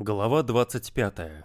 Глава 25.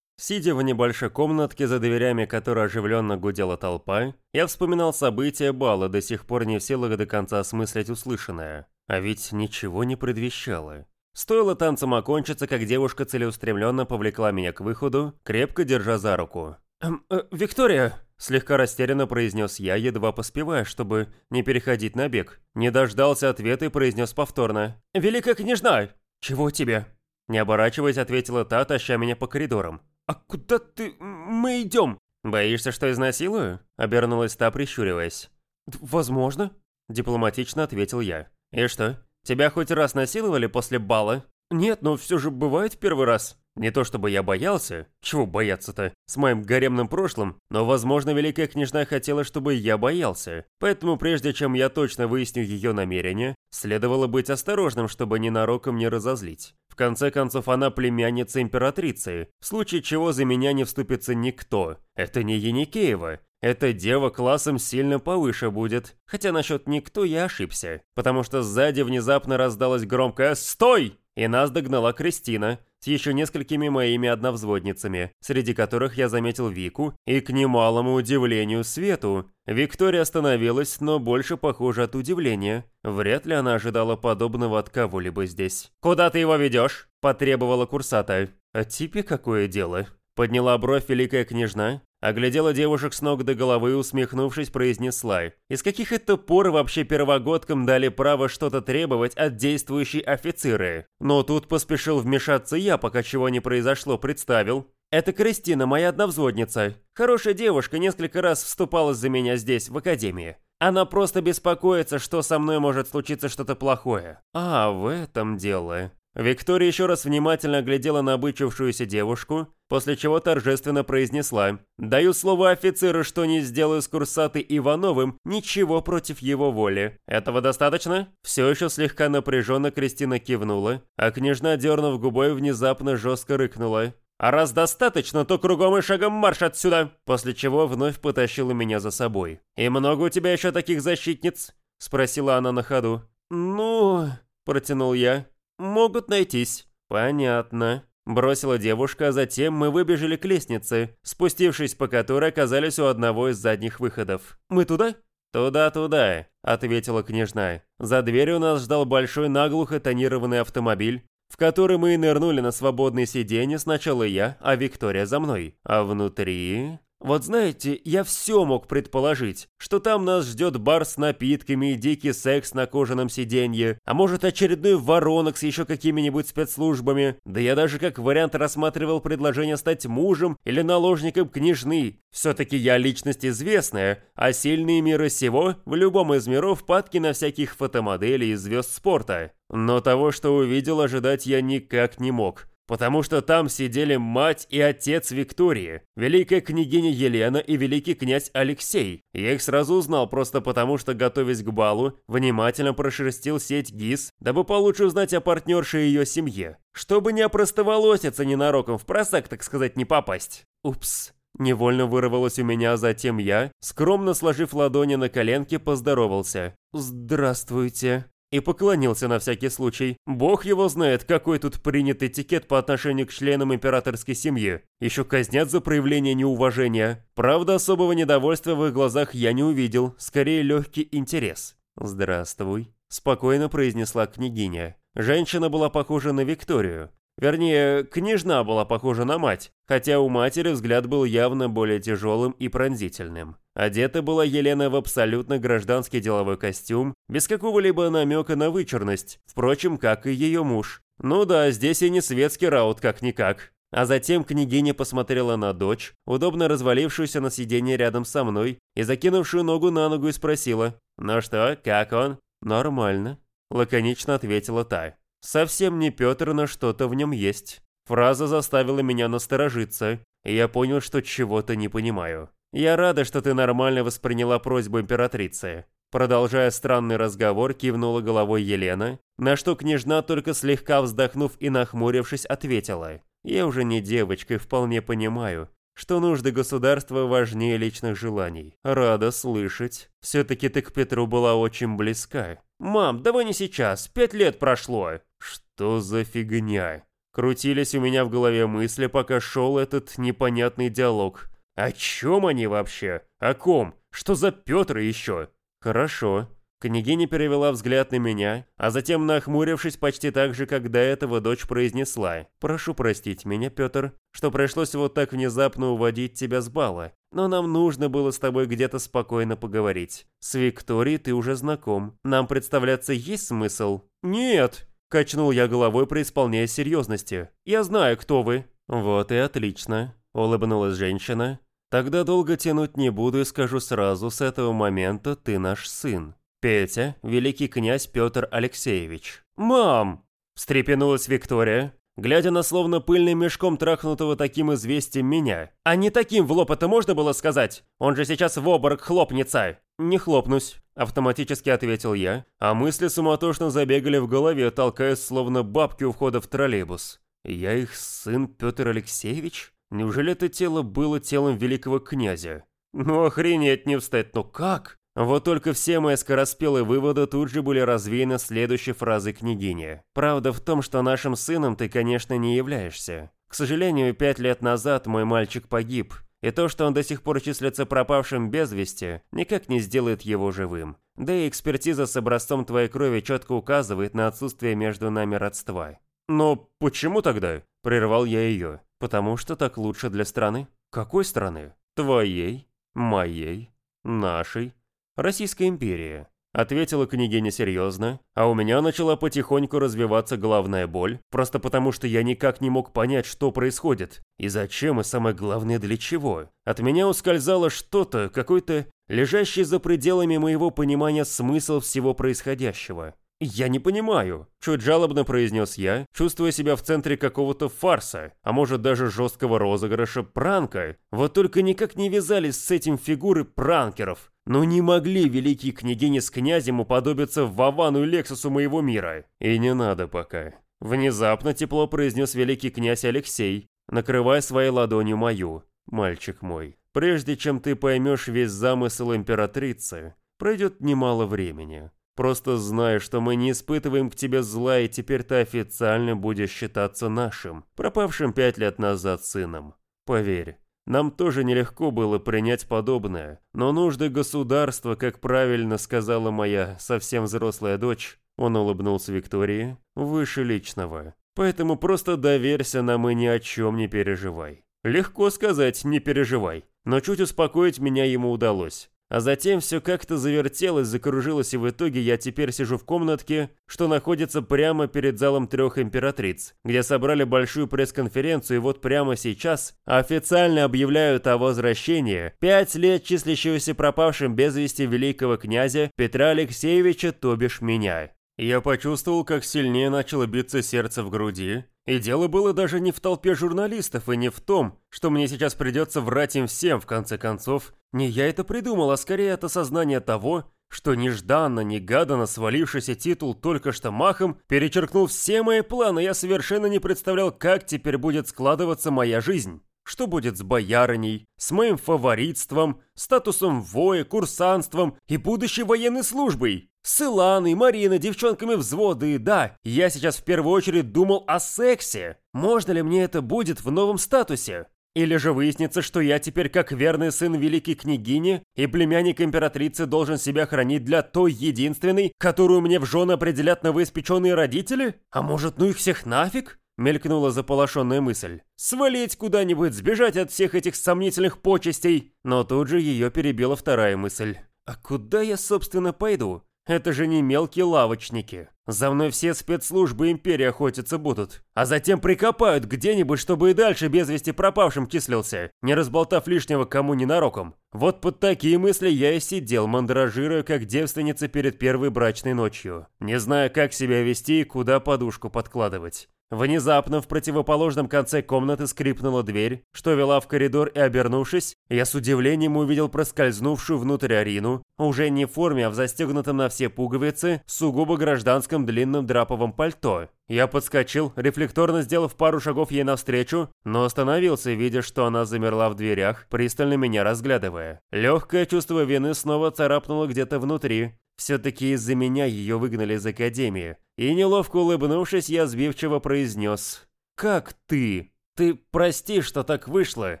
Сидя в небольшой комнатке, за дверями которой оживленно гудела толпа, я вспоминал события бала, до сих пор не в силах до конца осмыслить услышанное. А ведь ничего не предвещало. Стоило танцам окончиться, как девушка целеустремленно повлекла меня к выходу, крепко держа за руку. «Эм, э, «Виктория!» – слегка растерянно произнес я, едва поспевая, чтобы не переходить на бег. Не дождался ответа и произнес повторно. «Великая княжна! Чего тебе?» Не оборачиваясь, ответила та, таща меня по коридорам. «А куда ты... мы идем?» «Боишься, что изнасилую?» Обернулась та, прищуриваясь. «Возможно», – дипломатично ответил я. «И что, тебя хоть раз насиловали после бала?» «Нет, но все же бывает в первый раз». Не то чтобы я боялся, чего бояться-то, с моим гаремным прошлым, но, возможно, Великая Княжна хотела, чтобы я боялся. Поэтому прежде чем я точно выясню ее намерения, следовало быть осторожным, чтобы ненароком не разозлить. В конце концов, она племянница императрицы, в случае чего за меня не вступится никто. Это не Еникеева, эта дева классом сильно повыше будет. Хотя насчет никто я ошибся, потому что сзади внезапно раздалось громкое «Стой!» и нас догнала Кристина с еще несколькими моими одновзводницами, среди которых я заметил Вику и, к немалому удивлению, Свету. Виктория остановилась, но больше похоже от удивления. Вряд ли она ожидала подобного от кого-либо здесь. «Куда ты его ведешь?» – потребовала курсата. «А тебе какое дело?» Подняла бровь великая княжна, оглядела девушек с ног до головы усмехнувшись, произнесла. «Из каких это пор вообще первогодкам дали право что-то требовать от действующей офицеры?» Но тут поспешил вмешаться я, пока чего не произошло, представил. «Это Кристина, моя одновзводница. Хорошая девушка, несколько раз вступала за меня здесь, в академии. Она просто беспокоится, что со мной может случиться что-то плохое». «А, в этом дело». Виктория еще раз внимательно оглядела набычившуюся девушку, после чего торжественно произнесла «Даю слово офицеру, что не сделаю с Курсатой Ивановым ничего против его воли. Этого достаточно?» Все еще слегка напряженно Кристина кивнула, а княжна, дернув губой, внезапно жестко рыкнула. «А раз достаточно, то кругом и шагом марш отсюда!» После чего вновь потащила меня за собой. «И много у тебя еще таких защитниц?» Спросила она на ходу. «Ну...» Протянул я. «Могут найтись». «Понятно». Бросила девушка, а затем мы выбежали к лестнице, спустившись по которой оказались у одного из задних выходов. «Мы туда?» «Туда-туда», — ответила княжна. За дверью нас ждал большой наглухо тонированный автомобиль, в который мы и нырнули на свободное сиденье сначала я, а Виктория за мной. А внутри... Вот знаете, я все мог предположить, что там нас ждет бар с напитками и дикий секс на кожаном сиденье, а может очередной воронок с еще какими-нибудь спецслужбами, да я даже как вариант рассматривал предложение стать мужем или наложником княжны. Все-таки я личность известная, а сильные мира сего в любом из миров падки на всяких фотомоделей и звезд спорта. Но того, что увидел, ожидать я никак не мог. Потому что там сидели мать и отец Виктории, великая княгиня Елена и великий князь Алексей. Я их сразу узнал просто потому, что, готовясь к балу, внимательно прошерстил сеть ГИС, дабы получше узнать о партнерше и ее семье. Чтобы не опростоволоситься ненароком в просак, так сказать, не попасть. Упс. Невольно вырвалось у меня, а затем я, скромно сложив ладони на коленки, поздоровался. «Здравствуйте» и поклонился на всякий случай. Бог его знает, какой тут принят этикет по отношению к членам императорской семьи. Еще казнят за проявление неуважения. Правда, особого недовольства в их глазах я не увидел, скорее легкий интерес. «Здравствуй», – спокойно произнесла княгиня. Женщина была похожа на Викторию. Вернее, княжна была похожа на мать, хотя у матери взгляд был явно более тяжелым и пронзительным. Одета была Елена в абсолютно гражданский деловой костюм, без какого-либо намека на вычурность, впрочем, как и ее муж. Ну да, здесь и не светский раут как-никак. А затем княгиня посмотрела на дочь, удобно развалившуюся на сиденье рядом со мной, и закинувшую ногу на ногу и спросила, «Ну что, как он?» «Нормально», – лаконично ответила та. Совсем не Петр, но что-то в нем есть. Фраза заставила меня насторожиться, и я понял, что чего-то не понимаю. Я рада, что ты нормально восприняла просьбу императрицы. Продолжая странный разговор, кивнула головой Елена, на что княжна, только слегка вздохнув и нахмурившись, ответила. «Я уже не девочка и вполне понимаю, что нужды государства важнее личных желаний. Рада слышать. Все-таки ты к Петру была очень близка. Мам, давай не сейчас, пять лет прошло. Что за фигня? Крутились у меня в голове мысли, пока шел этот непонятный диалог. О чем они вообще? О ком? Что за Петр еще? Хорошо. Княгиня перевела взгляд на меня, а затем, нахмурившись почти так же, как до этого, дочь произнесла. «Прошу простить меня, Петр, что пришлось вот так внезапно уводить тебя с бала. Но нам нужно было с тобой где-то спокойно поговорить. С Викторией ты уже знаком. Нам представляться есть смысл?» «Нет!» – качнул я головой, преисполняя серьезности. «Я знаю, кто вы». «Вот и отлично», – улыбнулась женщина. «Тогда долго тянуть не буду и скажу сразу, с этого момента ты наш сын». Петя, великий князь Петр Алексеевич. «Мам!» – встрепенулась Виктория, глядя на словно пыльным мешком трахнутого таким известием меня. «А не таким в лоб это можно было сказать? Он же сейчас в обморок хлопнется!» «Не хлопнусь», – автоматически ответил я, а мысли суматошно забегали в голове, толкаясь словно бабки у входа в троллейбус. «Я их сын Петр Алексеевич? Неужели это тело было телом великого князя?» «Ну охренеть не встать, но как?» Вот только все мои скороспелые выводы тут же были развеяны следующей фразой княгини. «Правда в том, что нашим сыном ты, конечно, не являешься. К сожалению, пять лет назад мой мальчик погиб, и то, что он до сих пор числится пропавшим без вести, никак не сделает его живым. Да и экспертиза с образцом твоей крови четко указывает на отсутствие между нами родства». «Но почему тогда?» – прервал я ее. «Потому что так лучше для страны». «Какой страны?» «Твоей, моей, нашей». Российская империя. Ответила княгиня серьезно, а у меня начала потихоньку развиваться головная боль, просто потому что я никак не мог понять, что происходит, и зачем, и самое главное, для чего. От меня ускользало что-то, какой-то лежащий за пределами моего понимания смысл всего происходящего. «Я не понимаю», – чуть жалобно произнес я, чувствуя себя в центре какого-то фарса, а может даже жесткого розыгрыша пранка. Вот только никак не вязались с этим фигуры пранкеров. Но не могли великие княгини с князем уподобиться Вовану и Лексусу моего мира. И не надо пока. Внезапно тепло произнес великий князь Алексей, накрывая своей ладонью мою. «Мальчик мой, прежде чем ты поймешь весь замысел императрицы, пройдет немало времени. Просто знай, что мы не испытываем к тебе зла, и теперь ты официально будешь считаться нашим, пропавшим пять лет назад сыном. Поверь, нам тоже нелегко было принять подобное, но нужды государства, как правильно сказала моя совсем взрослая дочь, он улыбнулся Виктории, выше личного. Поэтому просто доверься нам и ни о чем не переживай. Легко сказать «не переживай», но чуть успокоить меня ему удалось. А затем все как-то завертелось, закружилось, и в итоге я теперь сижу в комнатке, что находится прямо перед залом трех императриц, где собрали большую пресс-конференцию, и вот прямо сейчас официально объявляют о возвращении пять лет числящегося пропавшим без вести великого князя Петра Алексеевича, то бишь меня. Я почувствовал, как сильнее начало биться сердце в груди, и дело было даже не в толпе журналистов и не в том, что мне сейчас придется врать им всем, в конце концов. Не я это придумал, а скорее это сознание того, что нежданно-негаданно свалившийся титул только что махом перечеркнул все мои планы, я совершенно не представлял, как теперь будет складываться моя жизнь. Что будет с боярыней, с моим фаворитством, статусом воя, курсанством и будущей военной службой? С Иланой, Мариной, девчонками взвода и да, я сейчас в первую очередь думал о сексе. Можно ли мне это будет в новом статусе? Или же выяснится, что я теперь как верный сын великой княгини и племянник императрицы должен себя хранить для той единственной, которую мне в жены определят новоиспеченные родители? А может, ну их всех нафиг? Мелькнула заполошенная мысль. Свалить куда-нибудь, сбежать от всех этих сомнительных почестей. Но тут же ее перебила вторая мысль. А куда я, собственно, пойду? Это же не мелкие лавочники. За мной все спецслужбы империи охотиться будут. А затем прикопают где-нибудь, чтобы и дальше без вести пропавшим числился, не разболтав лишнего кому ненароком. Вот под такие мысли я и сидел, мандражируя как девственница перед первой брачной ночью, не зная, как себя вести и куда подушку подкладывать. Внезапно в противоположном конце комнаты скрипнула дверь, что вела в коридор, и обернувшись, я с удивлением увидел проскользнувшую внутрь Арину, уже не в форме, а в застегнутом на все пуговицы, сугубо гражданском длинном драповом пальто. Я подскочил, рефлекторно сделав пару шагов ей навстречу, но остановился, видя, что она замерла в дверях, пристально меня разглядывая. Легкое чувство вины снова царапнуло где-то внутри, все-таки из-за меня ее выгнали из академии. И неловко улыбнувшись, я сбивчиво произнес. как ты? Ты прости, что так вышло.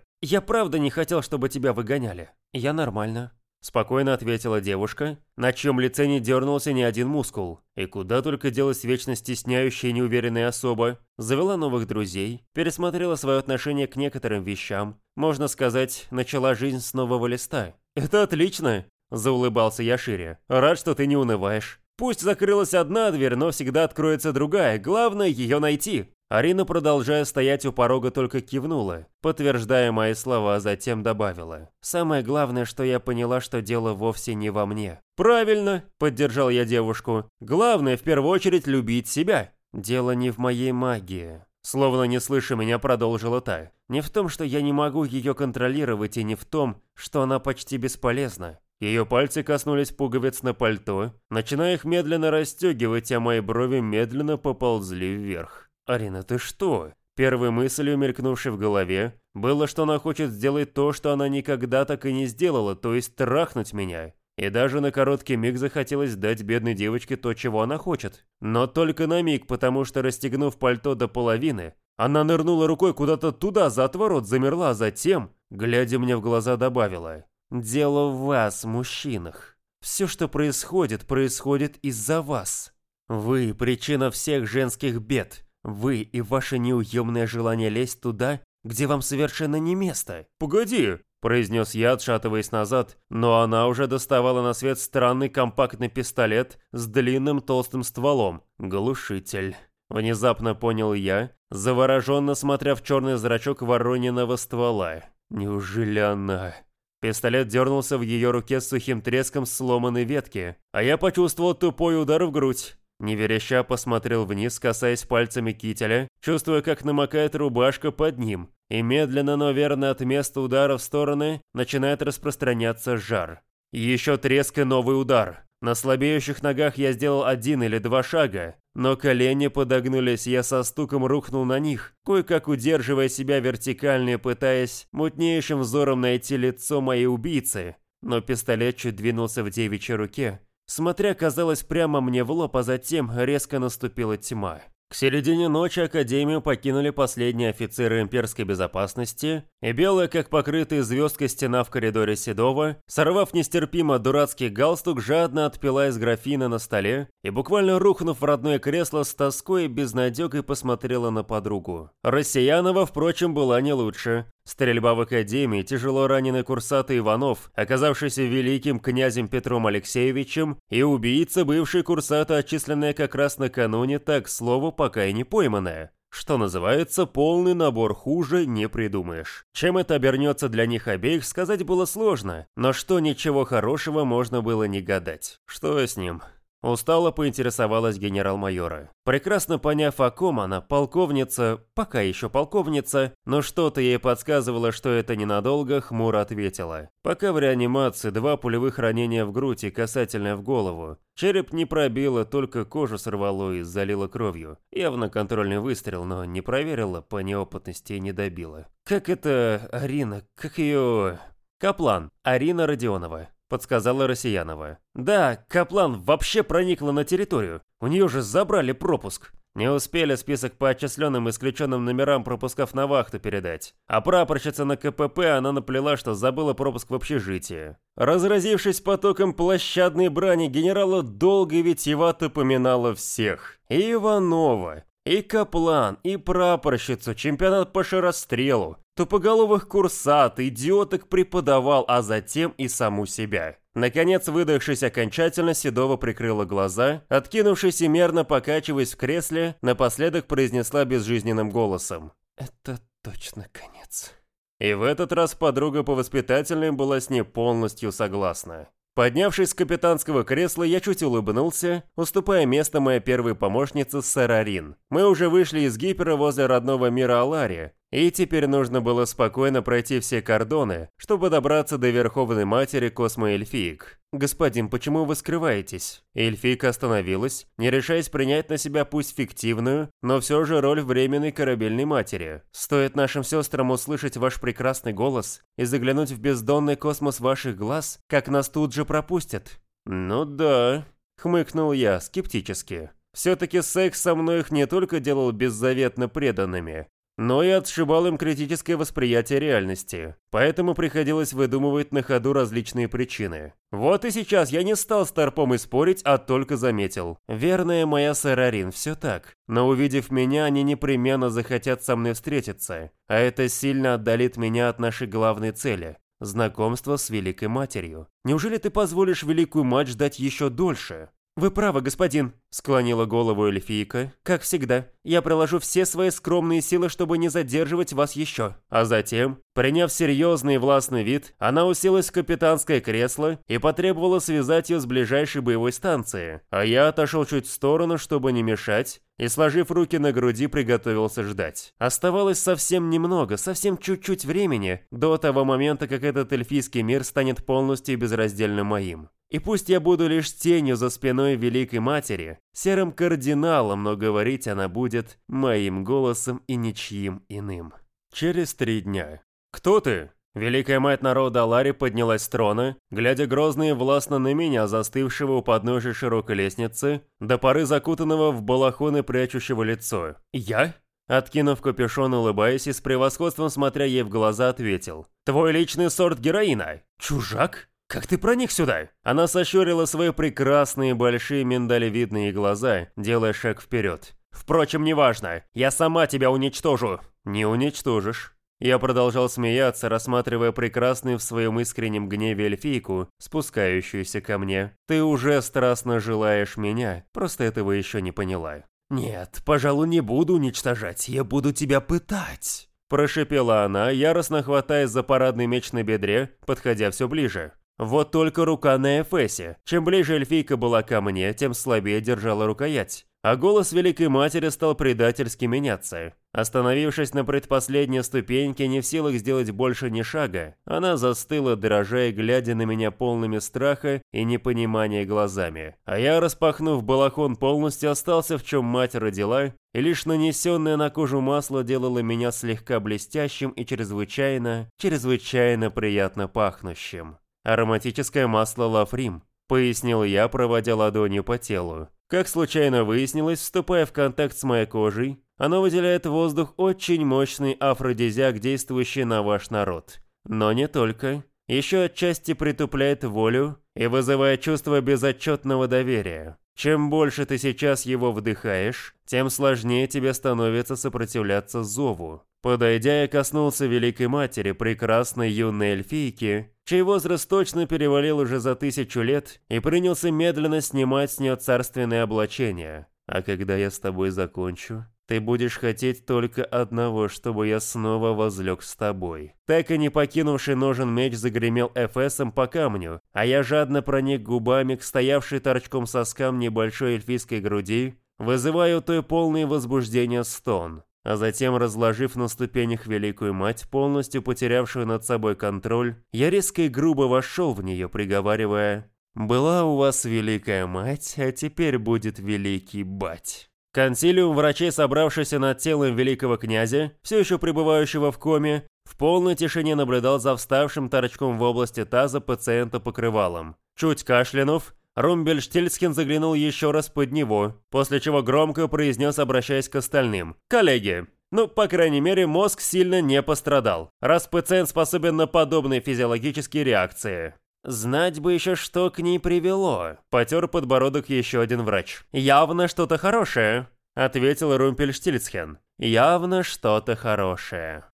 Я правда не хотел, чтобы тебя выгоняли. Я нормально. Спокойно ответила девушка, на чьем лице не дернулся ни один мускул. И куда только делась вечно стесняющая неуверенная особа. Завела новых друзей, пересмотрела свое отношение к некоторым вещам. Можно сказать, начала жизнь с нового листа. «Это отлично!» – заулыбался я шире. «Рад, что ты не унываешь. Пусть закрылась одна дверь, но всегда откроется другая. Главное ее найти. Арина, продолжая стоять у порога, только кивнула, подтверждая мои слова, а затем добавила. «Самое главное, что я поняла, что дело вовсе не во мне». «Правильно», — поддержал я девушку. «Главное, в первую очередь, любить себя». «Дело не в моей магии». Словно не слыша меня, продолжила та. «Не в том, что я не могу ее контролировать, и не в том, что она почти бесполезна. Ее пальцы коснулись пуговиц на пальто, начиная их медленно расстегивать, а мои брови медленно поползли вверх. «Арина, ты что?» Первой мыслью, мелькнувшей в голове, было, что она хочет сделать то, что она никогда так и не сделала, то есть трахнуть меня. И даже на короткий миг захотелось дать бедной девочке то, чего она хочет. Но только на миг, потому что, расстегнув пальто до половины, она нырнула рукой куда-то туда, за отворот, замерла, а затем, глядя мне в глаза, добавила «Дело в вас, мужчинах. Все, что происходит, происходит из-за вас. Вы – причина всех женских бед». Вы и ваше неуемное желание лезть туда, где вам совершенно не место. Погоди, произнес я, отшатываясь назад, но она уже доставала на свет странный компактный пистолет с длинным толстым стволом. Глушитель. Внезапно понял я, завороженно смотря в черный зрачок ворониного ствола. Неужели она... Пистолет дернулся в ее руке с сухим треском сломанной ветки, а я почувствовал тупой удар в грудь. Неверяща посмотрел вниз, касаясь пальцами кителя, чувствуя, как намокает рубашка под ним, и медленно, но верно от места удара в стороны начинает распространяться жар. Еще треск и новый удар. На слабеющих ногах я сделал один или два шага, но колени подогнулись, я со стуком рухнул на них, кое-как удерживая себя вертикально пытаясь мутнейшим взором найти лицо моей убийцы. Но пистолет чуть двинулся в девичьей руке, смотря, казалось, прямо мне в лоб, а затем резко наступила тьма. К середине ночи Академию покинули последние офицеры имперской безопасности, и белая, как покрытая звездкой стена в коридоре Седова, сорвав нестерпимо дурацкий галстук, жадно отпила из графина на столе и, буквально рухнув в родное кресло, с тоской и безнадегой посмотрела на подругу. Россиянова, впрочем, была не лучше. Стрельба в Академии, тяжело раненый курсатый Иванов, оказавшийся великим князем Петром Алексеевичем, и убийца, бывший курсата, отчисленная как раз накануне, так, слово, пока и не пойманная. Что называется, полный набор хуже не придумаешь. Чем это обернется для них обеих, сказать было сложно, но что ничего хорошего можно было не гадать. Что с ним? Устало поинтересовалась генерал-майора. Прекрасно поняв, о ком она, полковница, пока еще полковница, но что-то ей подсказывало, что это ненадолго, хмуро ответила. Пока в реанимации два пулевых ранения в грудь и касательное в голову. Череп не пробило, только кожу сорвало и залило кровью. Явно контрольный выстрел, но не проверила, по неопытности не добила. Как это Арина, как ее... Каплан, Арина Родионова подсказала Россиянова. «Да, Каплан вообще проникла на территорию. У нее же забрали пропуск. Не успели список по отчисленным исключенным номерам пропусков на вахту передать. А прапорщица на КПП она наплела, что забыла пропуск в общежитие. Разразившись потоком площадной брани, генерала долго и витьевато поминала всех. И Иванова, и Каплан, и прапорщицу, чемпионат по шарострелу, тупоголовых курсат, идиоток преподавал, а затем и саму себя. Наконец, выдохшись окончательно, Седова прикрыла глаза, откинувшись и мерно покачиваясь в кресле, напоследок произнесла безжизненным голосом. «Это точно конец». И в этот раз подруга по воспитательной была с ней полностью согласна. Поднявшись с капитанского кресла, я чуть улыбнулся, уступая место моей первой помощнице Сарарин. Мы уже вышли из гипера возле родного мира Алари, и теперь нужно было спокойно пройти все кордоны, чтобы добраться до Верховной Матери Космоэльфиек. «Господин, почему вы скрываетесь?» Эльфийка остановилась, не решаясь принять на себя пусть фиктивную, но все же роль временной корабельной матери. «Стоит нашим сестрам услышать ваш прекрасный голос и заглянуть в бездонный космос ваших глаз, как нас тут же пропустят». «Ну да», — хмыкнул я скептически. Все-таки секс со мной их не только делал беззаветно преданными, но и отшибал им критическое восприятие реальности, поэтому приходилось выдумывать на ходу различные причины. Вот и сейчас я не стал с торпом и спорить, а только заметил. Верная моя Сарарин, все так. Но увидев меня, они непременно захотят со мной встретиться, а это сильно отдалит меня от нашей главной цели – знакомства с Великой Матерью. Неужели ты позволишь Великую Мать ждать еще дольше? «Вы правы, господин», — склонила голову эльфийка. «Как всегда, я приложу все свои скромные силы, чтобы не задерживать вас еще». А затем, приняв серьезный и властный вид, она уселась в капитанское кресло и потребовала связать ее с ближайшей боевой станции. А я отошел чуть в сторону, чтобы не мешать, и, сложив руки на груди, приготовился ждать. Оставалось совсем немного, совсем чуть-чуть времени, до того момента, как этот эльфийский мир станет полностью и безраздельно моим. И пусть я буду лишь тенью за спиной Великой Матери, серым кардиналом, но говорить она будет моим голосом и ничьим иным. Через три дня. «Кто ты?» Великая мать народа Алари поднялась с трона, глядя грозно и властно на меня, застывшего у подножия широкой лестницы, до поры закутанного в балахон и прячущего лицо. «Я?» Откинув капюшон, улыбаясь и с превосходством смотря ей в глаза, ответил. «Твой личный сорт героина? Чужак?» «Как ты проник сюда?» Она сощурила свои прекрасные большие миндалевидные глаза, делая шаг вперед. «Впрочем, неважно. Я сама тебя уничтожу». «Не уничтожишь». Я продолжал смеяться, рассматривая прекрасную в своем искреннем гневе эльфийку, спускающуюся ко мне. «Ты уже страстно желаешь меня, просто этого еще не поняла». «Нет, пожалуй, не буду уничтожать, я буду тебя пытать». Прошипела она, яростно хватаясь за парадный меч на бедре, подходя все ближе. Вот только рука на Эфесе. Чем ближе эльфийка была ко мне, тем слабее держала рукоять. А голос Великой Матери стал предательски меняться. Остановившись на предпоследней ступеньке, не в силах сделать больше ни шага, она застыла, дрожа и глядя на меня полными страха и непонимания глазами. А я, распахнув балахон, полностью остался в чем мать родила, и лишь нанесенное на кожу масло делало меня слегка блестящим и чрезвычайно, чрезвычайно приятно пахнущим. «Ароматическое масло Лафрим», — пояснил я, проводя ладонью по телу. Как случайно выяснилось, вступая в контакт с моей кожей, оно выделяет в воздух очень мощный афродизиак, действующий на ваш народ. Но не только. Еще отчасти притупляет волю и вызывает чувство безотчетного доверия. Чем больше ты сейчас его вдыхаешь, тем сложнее тебе становится сопротивляться зову. Подойдя, я коснулся Великой Матери, прекрасной юной эльфийки, чей возраст точно перевалил уже за тысячу лет, и принялся медленно снимать с нее царственное облачение. А когда я с тобой закончу, ты будешь хотеть только одного, чтобы я снова возлег с тобой. Так и не покинувший ножен меч загремел Эфесом по камню, а я жадно проник губами к стоявшей торчком соскам небольшой эльфийской груди, вызывая у той полное возбуждение стон а затем, разложив на ступенях Великую Мать, полностью потерявшую над собой контроль, я резко и грубо вошел в нее, приговаривая «Была у вас Великая Мать, а теперь будет Великий Бать». Консилиум врачей, собравшийся над телом великого князя, все еще пребывающего в коме, в полной тишине наблюдал за вставшим торчком в области таза пациента покрывалом. Чуть кашлянув, Румбельштильцхен заглянул еще раз под него, после чего громко произнес, обращаясь к остальным. «Коллеги, ну, по крайней мере, мозг сильно не пострадал, раз пациент способен на подобные физиологические реакции. Знать бы еще, что к ней привело. Потер подбородок еще один врач. Явно что-то хорошее, ответил Румпельштильцхен. Явно что-то хорошее.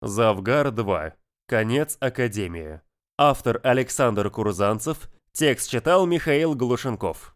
Завгар 2. Конец Академии. Автор Александр Курзанцев Текст читал Михаил Глушенков.